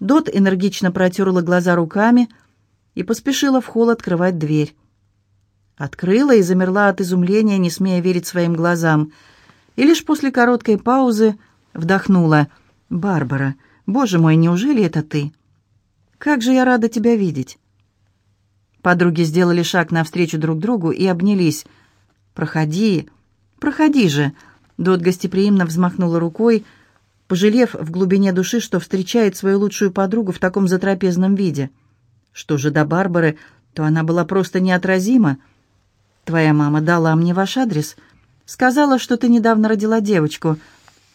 Дот энергично протерла глаза руками и поспешила в холл открывать дверь. Открыла и замерла от изумления, не смея верить своим глазам. И лишь после короткой паузы вдохнула. «Барбара, боже мой, неужели это ты? Как же я рада тебя видеть!» Подруги сделали шаг навстречу друг другу и обнялись. «Проходи, проходи же!» Дот гостеприимно взмахнула рукой, пожалев в глубине души, что встречает свою лучшую подругу в таком затрапезном виде. Что же до Барбары, то она была просто неотразима. «Твоя мама дала мне ваш адрес. Сказала, что ты недавно родила девочку.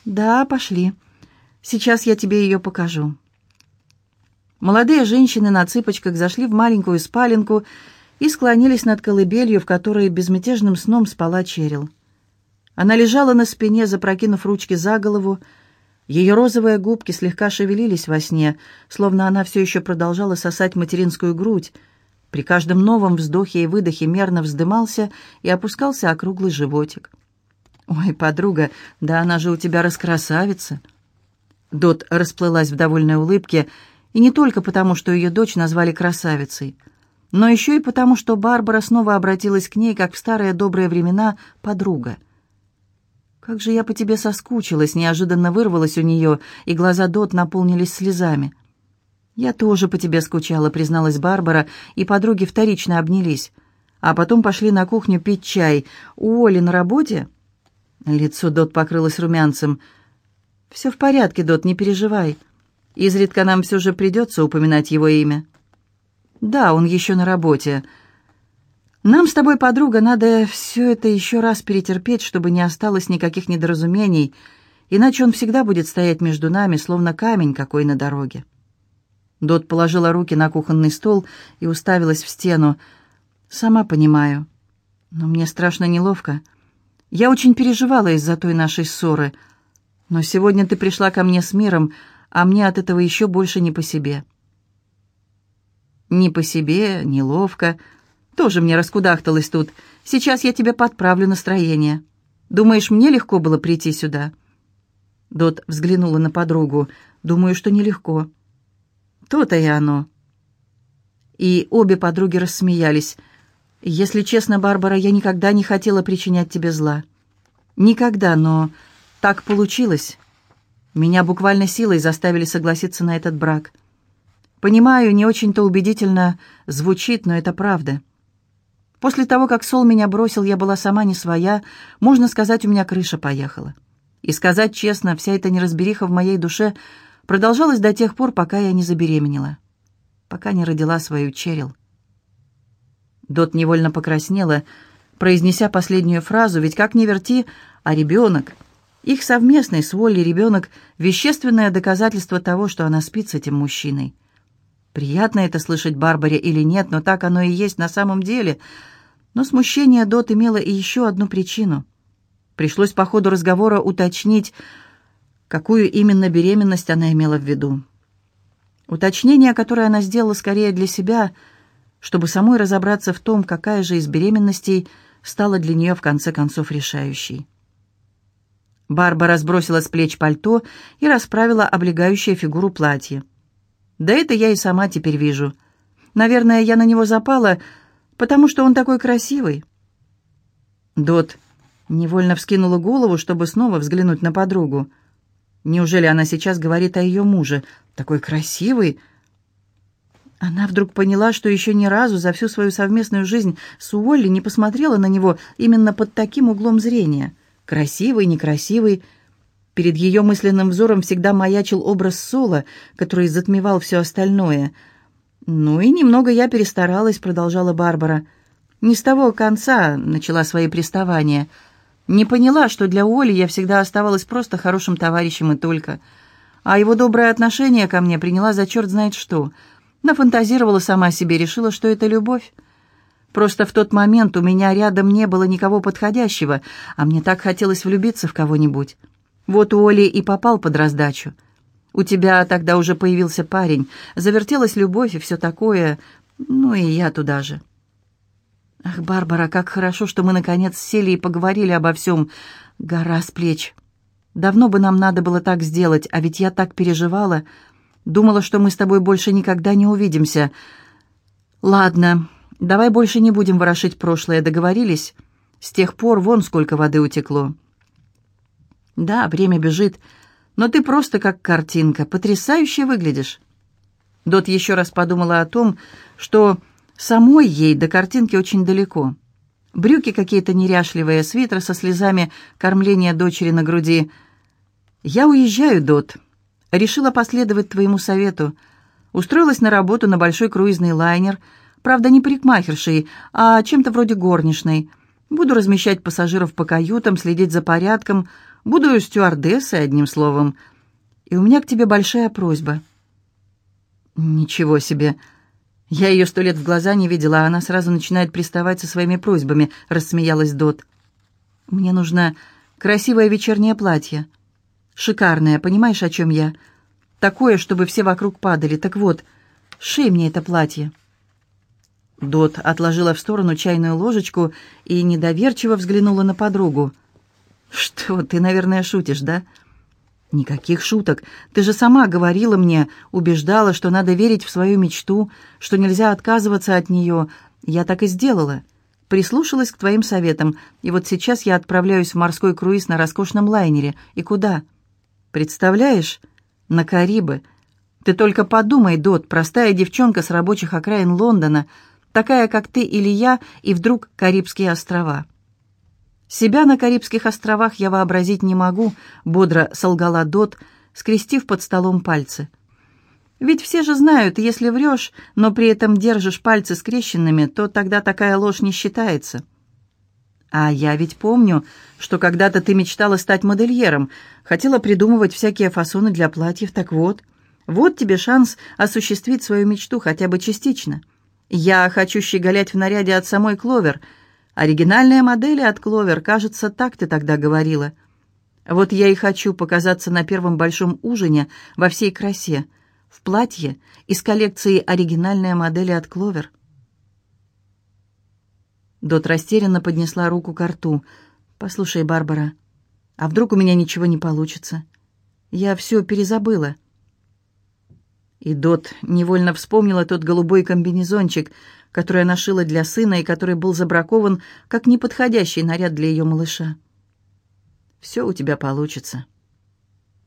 Да, пошли. Сейчас я тебе ее покажу». Молодые женщины на цыпочках зашли в маленькую спаленку и склонились над колыбелью, в которой безмятежным сном спала Черил. Она лежала на спине, запрокинув ручки за голову, ее розовые губки слегка шевелились во сне, словно она все еще продолжала сосать материнскую грудь. При каждом новом вздохе и выдохе мерно вздымался и опускался округлый животик. «Ой, подруга, да она же у тебя раскрасавица!» Дот расплылась в довольной улыбке, и не только потому, что ее дочь назвали красавицей, но еще и потому, что Барбара снова обратилась к ней, как в старые добрые времена, подруга — «Как же я по тебе соскучилась!» Неожиданно вырвалась у нее, и глаза Дот наполнились слезами. «Я тоже по тебе скучала», — призналась Барбара, и подруги вторично обнялись. А потом пошли на кухню пить чай. «У Оли на работе?» Лицо Дот покрылось румянцем. «Все в порядке, Дот, не переживай. Изредка нам все же придется упоминать его имя». «Да, он еще на работе», нам с тобой, подруга, надо все это еще раз перетерпеть, чтобы не осталось никаких недоразумений, иначе он всегда будет стоять между нами, словно камень какой на дороге». Дот положила руки на кухонный стол и уставилась в стену. «Сама понимаю, но мне страшно неловко. Я очень переживала из-за той нашей ссоры, но сегодня ты пришла ко мне с миром, а мне от этого еще больше не по себе». «Не по себе, неловко», тоже мне раскудахталась тут. Сейчас я тебе подправлю настроение. Думаешь, мне легко было прийти сюда?» Дот взглянула на подругу. «Думаю, что нелегко». «То-то и оно». И обе подруги рассмеялись. «Если честно, Барбара, я никогда не хотела причинять тебе зла. Никогда, но так получилось. Меня буквально силой заставили согласиться на этот брак. Понимаю, не очень-то убедительно звучит, но это правда». После того, как Сол меня бросил, я была сама не своя, можно сказать, у меня крыша поехала. И сказать честно, вся эта неразбериха в моей душе продолжалась до тех пор, пока я не забеременела, пока не родила свою Черил. Дот невольно покраснела, произнеся последнюю фразу, ведь как ни верти, а ребенок, их совместный с Волли ребенок — вещественное доказательство того, что она спит с этим мужчиной. Приятно это слышать Барбаре или нет, но так оно и есть на самом деле — но смущение Дот имело и еще одну причину. Пришлось по ходу разговора уточнить, какую именно беременность она имела в виду. Уточнение, которое она сделала скорее для себя, чтобы самой разобраться в том, какая же из беременностей стала для нее в конце концов решающей. Барбара сбросила с плеч пальто и расправила облегающее фигуру платье. «Да это я и сама теперь вижу. Наверное, я на него запала, потому что он такой красивый». Дот невольно вскинула голову, чтобы снова взглянуть на подругу. Неужели она сейчас говорит о ее муже? Такой красивый. Она вдруг поняла, что еще ни разу за всю свою совместную жизнь с Уолли не посмотрела на него именно под таким углом зрения. Красивый, некрасивый. Перед ее мысленным взором всегда маячил образ Сола, который затмевал все остальное — «Ну и немного я перестаралась», — продолжала Барбара. «Не с того конца начала свои приставания. Не поняла, что для Оли я всегда оставалась просто хорошим товарищем и только. А его доброе отношение ко мне приняла за черт знает что. Нафантазировала сама себе, решила, что это любовь. Просто в тот момент у меня рядом не было никого подходящего, а мне так хотелось влюбиться в кого-нибудь. Вот у Оли и попал под раздачу». У тебя тогда уже появился парень, завертелась любовь и все такое, ну и я туда же. Ах, Барбара, как хорошо, что мы наконец сели и поговорили обо всем. Гора с плеч. Давно бы нам надо было так сделать, а ведь я так переживала. Думала, что мы с тобой больше никогда не увидимся. Ладно, давай больше не будем ворошить прошлое, договорились? С тех пор вон сколько воды утекло. Да, время бежит, но ты просто как картинка, потрясающе выглядишь. Дот еще раз подумала о том, что самой ей до картинки очень далеко. Брюки какие-то неряшливые, свитер со слезами кормления дочери на груди. «Я уезжаю, Дот. Решила последовать твоему совету. Устроилась на работу на большой круизный лайнер, правда, не парикмахершей, а чем-то вроде горничной. Буду размещать пассажиров по каютам, следить за порядком, буду стюардессой, одним словом. И у меня к тебе большая просьба». «Ничего себе!» «Я ее сто лет в глаза не видела, а она сразу начинает приставать со своими просьбами», — рассмеялась Дот. «Мне нужно красивое вечернее платье. Шикарное, понимаешь, о чем я? Такое, чтобы все вокруг падали. Так вот, шей мне это платье». Дот отложила в сторону чайную ложечку и недоверчиво взглянула на подругу. «Что, ты, наверное, шутишь, да?» «Никаких шуток. Ты же сама говорила мне, убеждала, что надо верить в свою мечту, что нельзя отказываться от нее. Я так и сделала. Прислушалась к твоим советам, и вот сейчас я отправляюсь в морской круиз на роскошном лайнере. И куда? Представляешь? На Карибы. Ты только подумай, Дот, простая девчонка с рабочих окраин Лондона, такая, как ты или я, и вдруг Карибские острова». «Себя на Карибских островах я вообразить не могу», — бодро солгала Дот, скрестив под столом пальцы. «Ведь все же знают, если врешь, но при этом держишь пальцы скрещенными, то тогда такая ложь не считается». «А я ведь помню, что когда-то ты мечтала стать модельером, хотела придумывать всякие фасоны для платьев, так вот, вот тебе шанс осуществить свою мечту хотя бы частично. Я хочу щеголять в наряде от самой Кловер», — Оригинальные модели от Кловер, кажется, так ты тогда говорила. Вот я и хочу показаться на первом большом ужине во всей красе, в платье из коллекции оригинальные модели от Кловер. Дот растерянно поднесла руку к рту. «Послушай, Барбара, а вдруг у меня ничего не получится? Я все перезабыла». И Дот невольно вспомнила тот голубой комбинезончик, который она шила для сына и который был забракован как неподходящий наряд для ее малыша. «Все у тебя получится.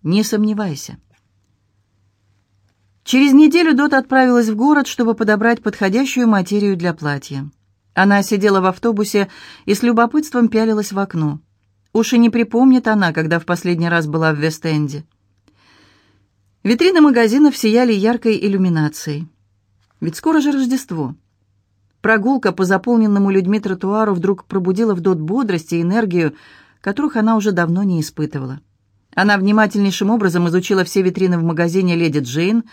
Не сомневайся». Через неделю Дот отправилась в город, чтобы подобрать подходящую материю для платья. Она сидела в автобусе и с любопытством пялилась в окно. Уж и не припомнит она, когда в последний раз была в Вест-Энде. Витрины магазинов сияли яркой иллюминацией. Ведь скоро же Рождество. Прогулка по заполненному людьми тротуару вдруг пробудила в Дот бодрость и энергию, которых она уже давно не испытывала. Она внимательнейшим образом изучила все витрины в магазине «Леди Джейн»,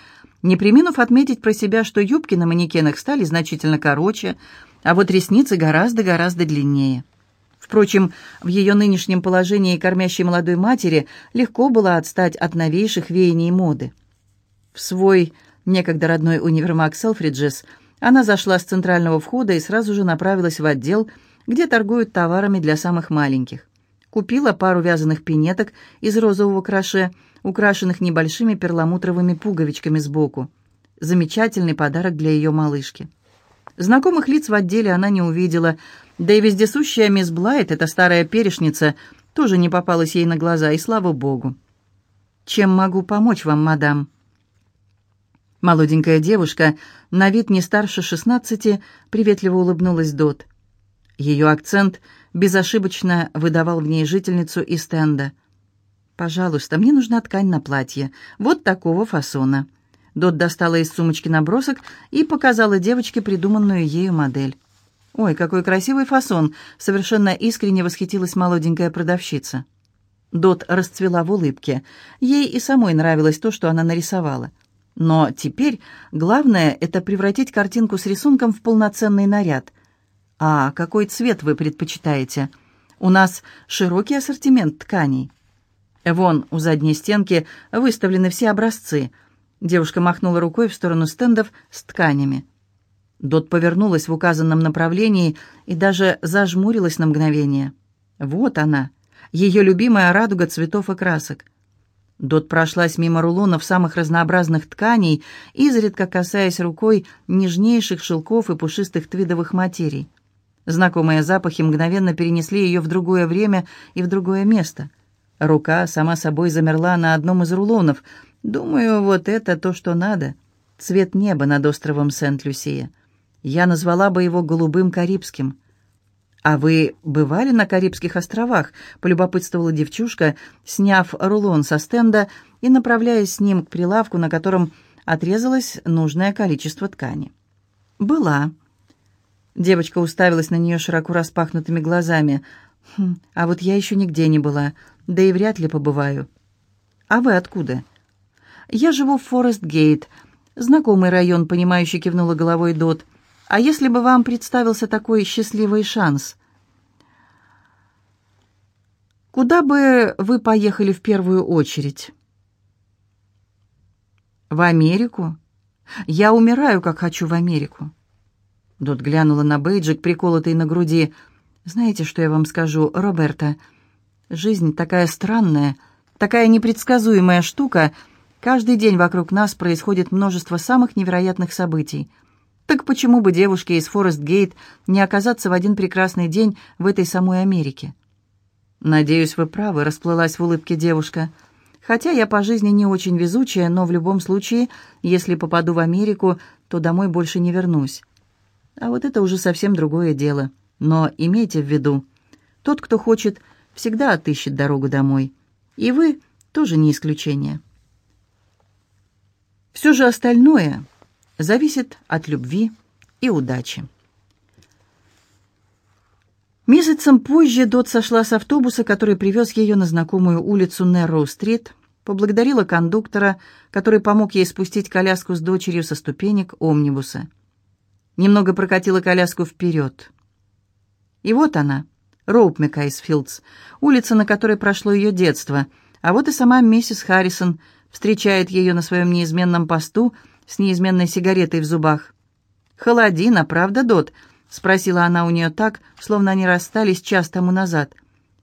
не приминув отметить про себя, что юбки на манекенах стали значительно короче, а вот ресницы гораздо-гораздо длиннее. Впрочем, в ее нынешнем положении кормящей молодой матери легко было отстать от новейших веяний моды. В свой некогда родной универмаг Селфриджес – она зашла с центрального входа и сразу же направилась в отдел, где торгуют товарами для самых маленьких. Купила пару вязаных пинеток из розового краше, украшенных небольшими перламутровыми пуговичками сбоку. Замечательный подарок для ее малышки. Знакомых лиц в отделе она не увидела, да и вездесущая мисс Блайт, эта старая перешница, тоже не попалась ей на глаза, и слава богу. «Чем могу помочь вам, мадам?» Молоденькая девушка, на вид не старше шестнадцати, приветливо улыбнулась Дот. Ее акцент безошибочно выдавал в ней жительницу из стенда. «Пожалуйста, мне нужна ткань на платье. Вот такого фасона». Дот достала из сумочки набросок и показала девочке придуманную ею модель. «Ой, какой красивый фасон!» — совершенно искренне восхитилась молоденькая продавщица. Дот расцвела в улыбке. Ей и самой нравилось то, что она нарисовала. Но теперь главное — это превратить картинку с рисунком в полноценный наряд. А какой цвет вы предпочитаете? У нас широкий ассортимент тканей. Вон, у задней стенки выставлены все образцы. Девушка махнула рукой в сторону стендов с тканями. Дот повернулась в указанном направлении и даже зажмурилась на мгновение. Вот она, ее любимая радуга цветов и красок. Дот прошлась мимо рулонов самых разнообразных тканей, изредка касаясь рукой нежнейших шелков и пушистых твидовых материй. Знакомые запахи мгновенно перенесли ее в другое время и в другое место. Рука сама собой замерла на одном из рулонов. Думаю, вот это то, что надо. Цвет неба над островом Сент-Люсия. Я назвала бы его голубым карибским. «А вы бывали на Карибских островах?» — полюбопытствовала девчушка, сняв рулон со стенда и направляясь с ним к прилавку, на котором отрезалось нужное количество ткани. «Была». Девочка уставилась на нее широко распахнутыми глазами. «Хм, «А вот я еще нигде не была, да и вряд ли побываю». «А вы откуда?» «Я живу в Форест-Гейт. Знакомый район», — понимающе кивнула головой Дот. А если бы вам представился такой счастливый шанс? Куда бы вы поехали в первую очередь? В Америку? Я умираю, как хочу в Америку. Дот глянула на бейджик, приколотый на груди. «Знаете, что я вам скажу, Роберта? Жизнь такая странная, такая непредсказуемая штука. Каждый день вокруг нас происходит множество самых невероятных событий. Так почему бы девушке из Форест-Гейт не оказаться в один прекрасный день в этой самой Америке? «Надеюсь, вы правы», — расплылась в улыбке девушка. «Хотя я по жизни не очень везучая, но в любом случае, если попаду в Америку, то домой больше не вернусь. А вот это уже совсем другое дело. Но имейте в виду, тот, кто хочет, всегда отыщет дорогу домой. И вы тоже не исключение». Все же остальное зависит от любви и удачи. Месяцем позже Дот сошла с автобуса, который привез ее на знакомую улицу Нерроу-стрит, поблагодарила кондуктора, который помог ей спустить коляску с дочерью со ступенек омнибуса. Немного прокатила коляску вперед. И вот она, Роуп Мекайсфилдс, улица, на которой прошло ее детство, а вот и сама миссис Харрисон встречает ее на своем неизменном посту – с неизменной сигаретой в зубах. «Холодина, правда, Дот?» — спросила она у нее так, словно они расстались час тому назад.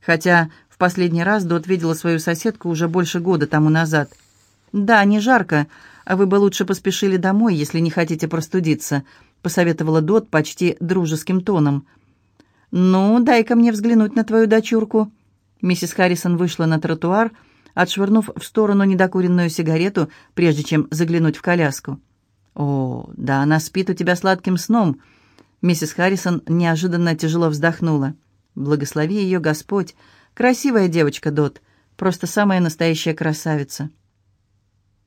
Хотя в последний раз Дот видела свою соседку уже больше года тому назад. «Да, не жарко, а вы бы лучше поспешили домой, если не хотите простудиться», — посоветовала Дот почти дружеским тоном. «Ну, дай-ка мне взглянуть на твою дочурку». Миссис Харрисон вышла на тротуар, — отшвырнув в сторону недокуренную сигарету, прежде чем заглянуть в коляску. «О, да она спит у тебя сладким сном!» Миссис Харрисон неожиданно тяжело вздохнула. «Благослови ее Господь! Красивая девочка, Дот! Просто самая настоящая красавица!»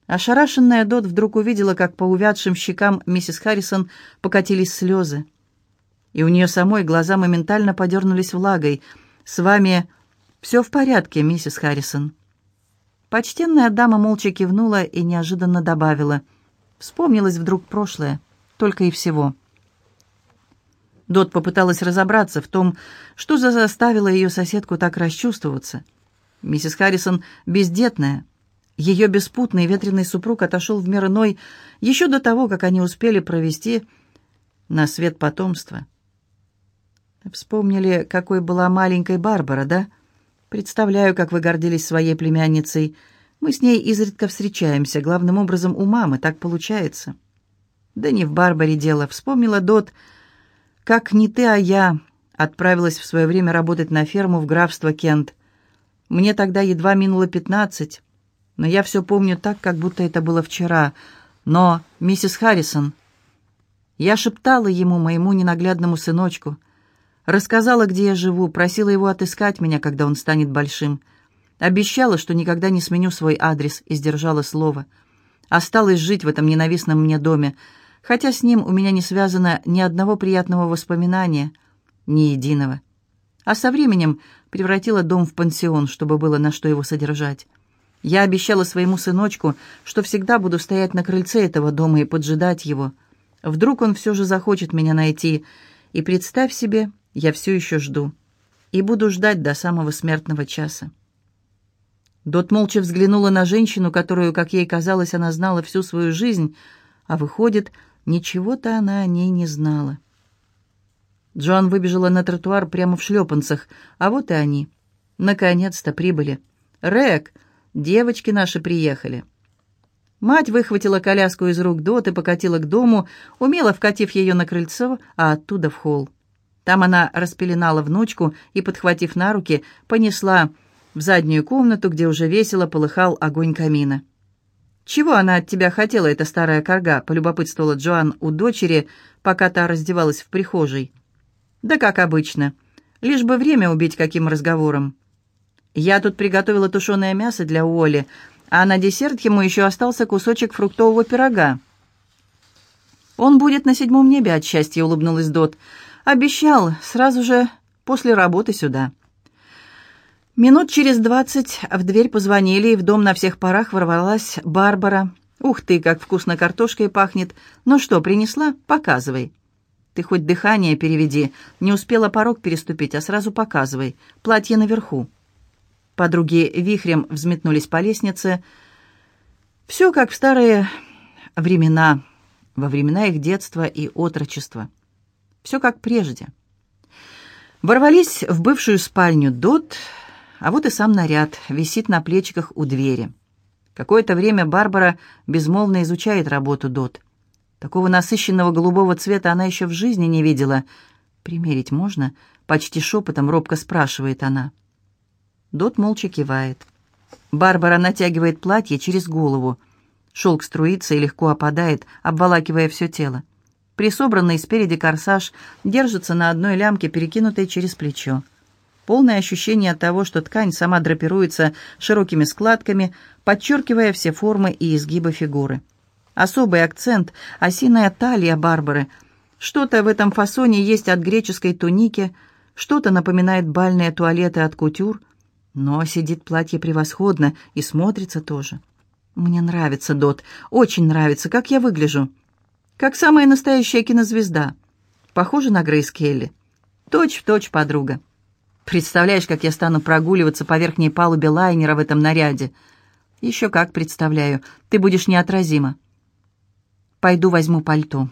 Ошарашенная Дот вдруг увидела, как по увядшим щекам миссис Харрисон покатились слезы. И у нее самой глаза моментально подернулись влагой. «С вами все в порядке, миссис Харрисон?» Почтенная дама молча кивнула и неожиданно добавила. Вспомнилось вдруг прошлое, только и всего. Дот попыталась разобраться в том, что за заставило ее соседку так расчувствоваться. Миссис Харрисон бездетная. Ее беспутный ветреный супруг отошел в мир иной еще до того, как они успели провести на свет потомство. Вспомнили, какой была маленькой Барбара, да? — Представляю, как вы гордились своей племянницей. Мы с ней изредка встречаемся, главным образом у мамы, так получается. Да не в Барбаре дело. Вспомнила Дот, как не ты, а я отправилась в свое время работать на ферму в графство Кент. Мне тогда едва минуло пятнадцать, но я все помню так, как будто это было вчера. Но, миссис Харрисон, я шептала ему, моему ненаглядному сыночку — Рассказала, где я живу, просила его отыскать меня, когда он станет большим. Обещала, что никогда не сменю свой адрес, и сдержала слово. Осталось жить в этом ненавистном мне доме, хотя с ним у меня не связано ни одного приятного воспоминания, ни единого. А со временем превратила дом в пансион, чтобы было на что его содержать. Я обещала своему сыночку, что всегда буду стоять на крыльце этого дома и поджидать его. Вдруг он все же захочет меня найти. И представь себе, я все еще жду. И буду ждать до самого смертного часа. Дот молча взглянула на женщину, которую, как ей казалось, она знала всю свою жизнь, а выходит, ничего-то она о ней не знала. Джоан выбежала на тротуар прямо в шлепанцах, а вот и они. Наконец-то прибыли. «Рэг, девочки наши приехали». Мать выхватила коляску из рук Дот и покатила к дому, умело вкатив ее на крыльцо, а оттуда в холл. Там она распеленала внучку и, подхватив на руки, понесла в заднюю комнату, где уже весело полыхал огонь камина. «Чего она от тебя хотела, эта старая корга?» — полюбопытствовала Джоан у дочери, пока та раздевалась в прихожей. «Да как обычно. Лишь бы время убить каким разговором. Я тут приготовила тушеное мясо для Уолли, а на десерт ему еще остался кусочек фруктового пирога». «Он будет на седьмом небе от счастья», — улыбнулась Дот. «Обещал, сразу же после работы сюда». Минут через двадцать в дверь позвонили, и в дом на всех парах ворвалась Барбара. «Ух ты, как вкусно картошкой пахнет! Ну что, принесла? Показывай!» «Ты хоть дыхание переведи. Не успела порог переступить, а сразу показывай. Платье наверху». Подруги вихрем взметнулись по лестнице. Все как в старые времена, во времена их детства и отрочества. Все как прежде. Ворвались в бывшую спальню Дот, а вот и сам наряд висит на плечиках у двери. Какое-то время Барбара безмолвно изучает работу Дот. Такого насыщенного голубого цвета она еще в жизни не видела. «Примерить можно?» — почти шепотом робко спрашивает она. Дот молча кивает. Барбара натягивает платье через голову. Шелк струится и легко опадает, обволакивая все тело. Присобранный спереди корсаж держится на одной лямке, перекинутой через плечо. Полное ощущение того, что ткань сама драпируется широкими складками, подчеркивая все формы и изгибы фигуры. Особый акцент – осиная талия Барбары. Что-то в этом фасоне есть от греческой туники, что-то напоминает бальные туалеты от кутюр, но сидит платье превосходно и смотрится тоже. Мне нравится, Дот, очень нравится, как я выгляжу. Как самая настоящая кинозвезда. Похожа на Грейс Келли. Точь в точь подруга. Представляешь, как я стану прогуливаться по верхней палубе лайнера в этом наряде? Еще как представляю. Ты будешь неотразима. Пойду возьму пальто.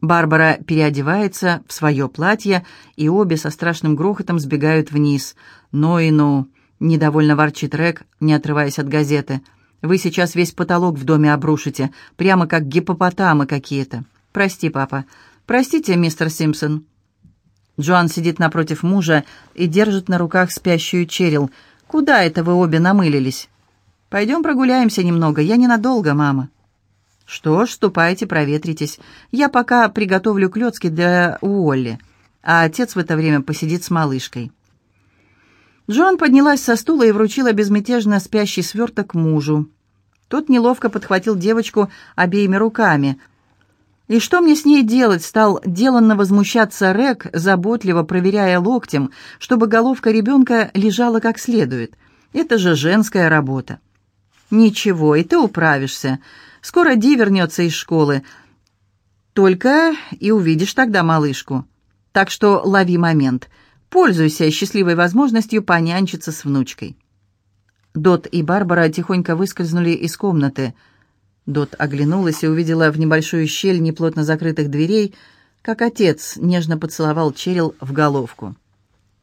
Барбара переодевается в свое платье, и обе со страшным грохотом сбегают вниз. «Ну и ну!» — недовольно ворчит Рек, не отрываясь от газеты. «Вы сейчас весь потолок в доме обрушите, прямо как гипопотамы какие-то. Прости, папа. Простите, мистер Симпсон». Джоан сидит напротив мужа и держит на руках спящую Черил. «Куда это вы обе намылились?» «Пойдем прогуляемся немного. Я ненадолго, мама». «Что ж, ступайте, проветритесь. Я пока приготовлю клёцки для Уолли, а отец в это время посидит с малышкой». Джоан поднялась со стула и вручила безмятежно спящий сверток мужу. Тот неловко подхватил девочку обеими руками – и что мне с ней делать, стал деланно возмущаться Рек, заботливо проверяя локтем, чтобы головка ребенка лежала как следует. Это же женская работа. Ничего, и ты управишься. Скоро Ди вернется из школы. Только и увидишь тогда малышку. Так что лови момент. Пользуйся счастливой возможностью понянчиться с внучкой. Дот и Барбара тихонько выскользнули из комнаты – Дот оглянулась и увидела в небольшую щель неплотно закрытых дверей, как отец нежно поцеловал Черил в головку.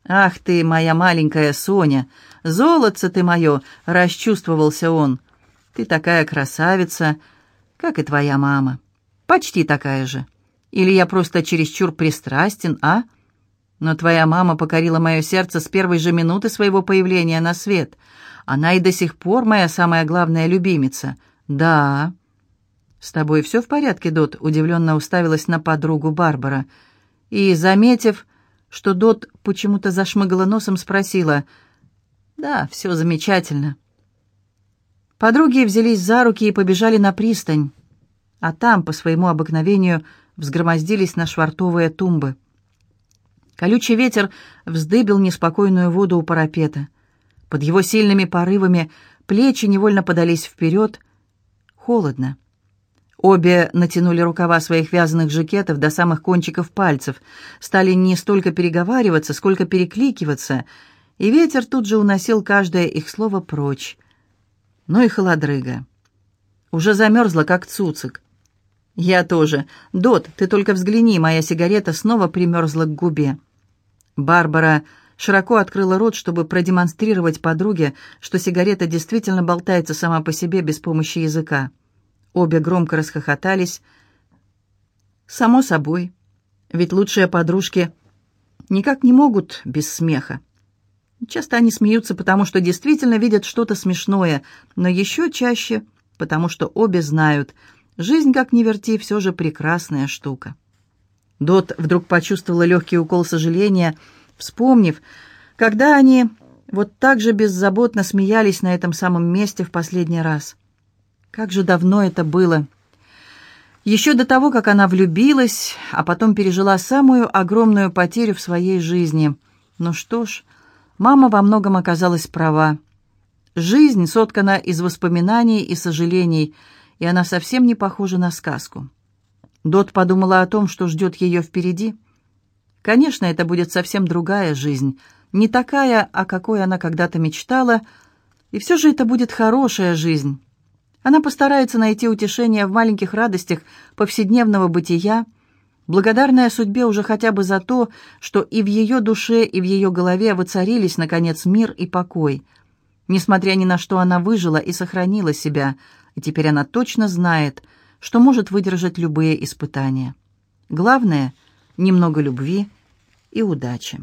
«Ах ты, моя маленькая Соня! Золотце ты мое!» — расчувствовался он. «Ты такая красавица, как и твоя мама. Почти такая же. Или я просто чересчур пристрастен, а? Но твоя мама покорила мое сердце с первой же минуты своего появления на свет. Она и до сих пор моя самая главная любимица — «Да». «С тобой все в порядке, Дот?» — удивленно уставилась на подругу Барбара. И, заметив, что Дот почему-то зашмыгала носом, спросила. «Да, все замечательно». Подруги взялись за руки и побежали на пристань, а там, по своему обыкновению, взгромоздились на швартовые тумбы. Колючий ветер вздыбил неспокойную воду у парапета. Под его сильными порывами плечи невольно подались вперед — Холодно. Обе натянули рукава своих вязаных жакетов до самых кончиков пальцев, стали не столько переговариваться, сколько перекликиваться, и ветер тут же уносил каждое их слово прочь. Ну и холодрыга. Уже замерзла, как цуцик. «Я тоже. Дот, ты только взгляни, моя сигарета снова примерзла к губе». Барбара широко открыла рот, чтобы продемонстрировать подруге, что сигарета действительно болтается сама по себе без помощи языка. Обе громко расхохотались. «Само собой, ведь лучшие подружки никак не могут без смеха. Часто они смеются, потому что действительно видят что-то смешное, но еще чаще, потому что обе знают, жизнь, как ни верти, все же прекрасная штука. Дот вдруг почувствовала легкий укол сожаления, вспомнив, когда они вот так же беззаботно смеялись на этом самом месте в последний раз. Как же давно это было! Еще до того, как она влюбилась, а потом пережила самую огромную потерю в своей жизни. Ну что ж, мама во многом оказалась права. Жизнь соткана из воспоминаний и сожалений, и она совсем не похожа на сказку. Дот подумала о том, что ждет ее впереди. Конечно, это будет совсем другая жизнь, не такая, о какой она когда-то мечтала, и все же это будет хорошая жизнь. Она постарается найти утешение в маленьких радостях повседневного бытия, благодарная судьбе уже хотя бы за то, что и в ее душе, и в ее голове воцарились, наконец, мир и покой. Несмотря ни на что, она выжила и сохранила себя, и теперь она точно знает, что может выдержать любые испытания. Главное — немного любви и удачи.